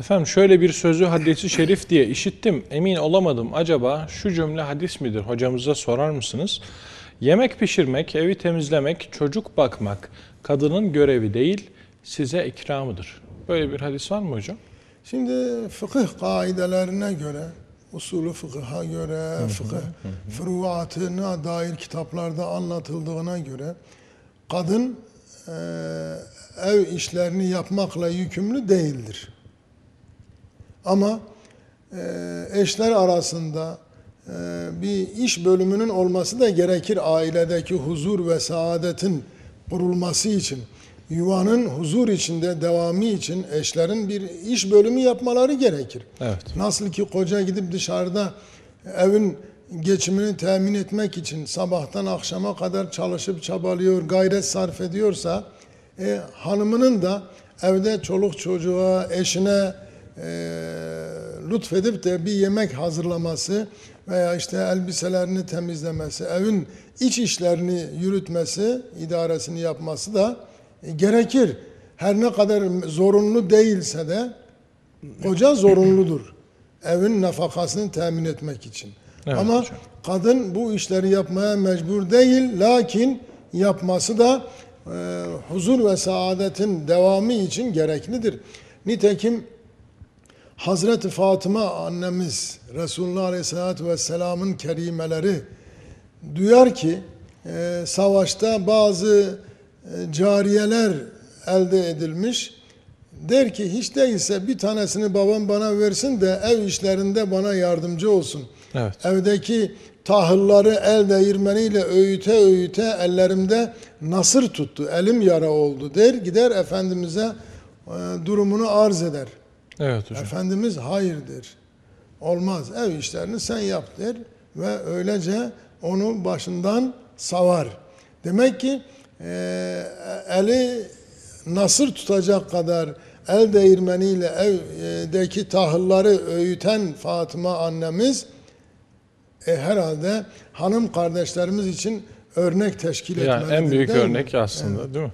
Efendim şöyle bir sözü hadisi şerif diye işittim. Emin olamadım. Acaba şu cümle hadis midir? Hocamıza sorar mısınız? Yemek pişirmek, evi temizlemek, çocuk bakmak kadının görevi değil, size ikramıdır. Böyle bir hadis var mı hocam? Şimdi fıkıh kaidelerine göre, usulü fıkıha göre, fıkıh furuatına dair kitaplarda anlatıldığına göre kadın e, ev işlerini yapmakla yükümlü değildir. Ama e, eşler arasında e, bir iş bölümünün olması da gerekir ailedeki huzur ve saadetin kurulması için. Yuvanın huzur içinde devamı için eşlerin bir iş bölümü yapmaları gerekir. Evet. Nasıl ki koca gidip dışarıda evin geçimini temin etmek için sabahtan akşama kadar çalışıp çabalıyor, gayret sarf ediyorsa e, hanımının da evde çoluk çocuğa, eşine lütfedip de bir yemek hazırlaması veya işte elbiselerini temizlemesi, evin iç işlerini yürütmesi, idaresini yapması da e, gerekir. Her ne kadar zorunlu değilse de koca zorunludur. Evin nafakasını temin etmek için. Evet Ama hocam. kadın bu işleri yapmaya mecbur değil. Lakin yapması da e, huzur ve saadetin devamı için gereklidir. Nitekim Hazreti Fatıma annemiz Resulullah Aleyhisselatü Vesselam'ın kerimeleri duyar ki e, savaşta bazı e, cariyeler elde edilmiş. Der ki hiç değilse bir tanesini babam bana versin de ev işlerinde bana yardımcı olsun. Evet. Evdeki tahılları el değirmeniyle öğüte öğüte ellerimde nasır tuttu, elim yara oldu der. Gider Efendimiz'e e, durumunu arz eder. Evet hocam. Efendimiz hayır der. Olmaz ev işlerini sen yap der ve öylece onu başından savar. Demek ki e, eli nasır tutacak kadar el değirmeniyle evdeki tahılları öğüten Fatıma annemiz e, herhalde hanım kardeşlerimiz için örnek teşkil Yani etmelidir. en büyük değil mi? örnek aslında değil mi?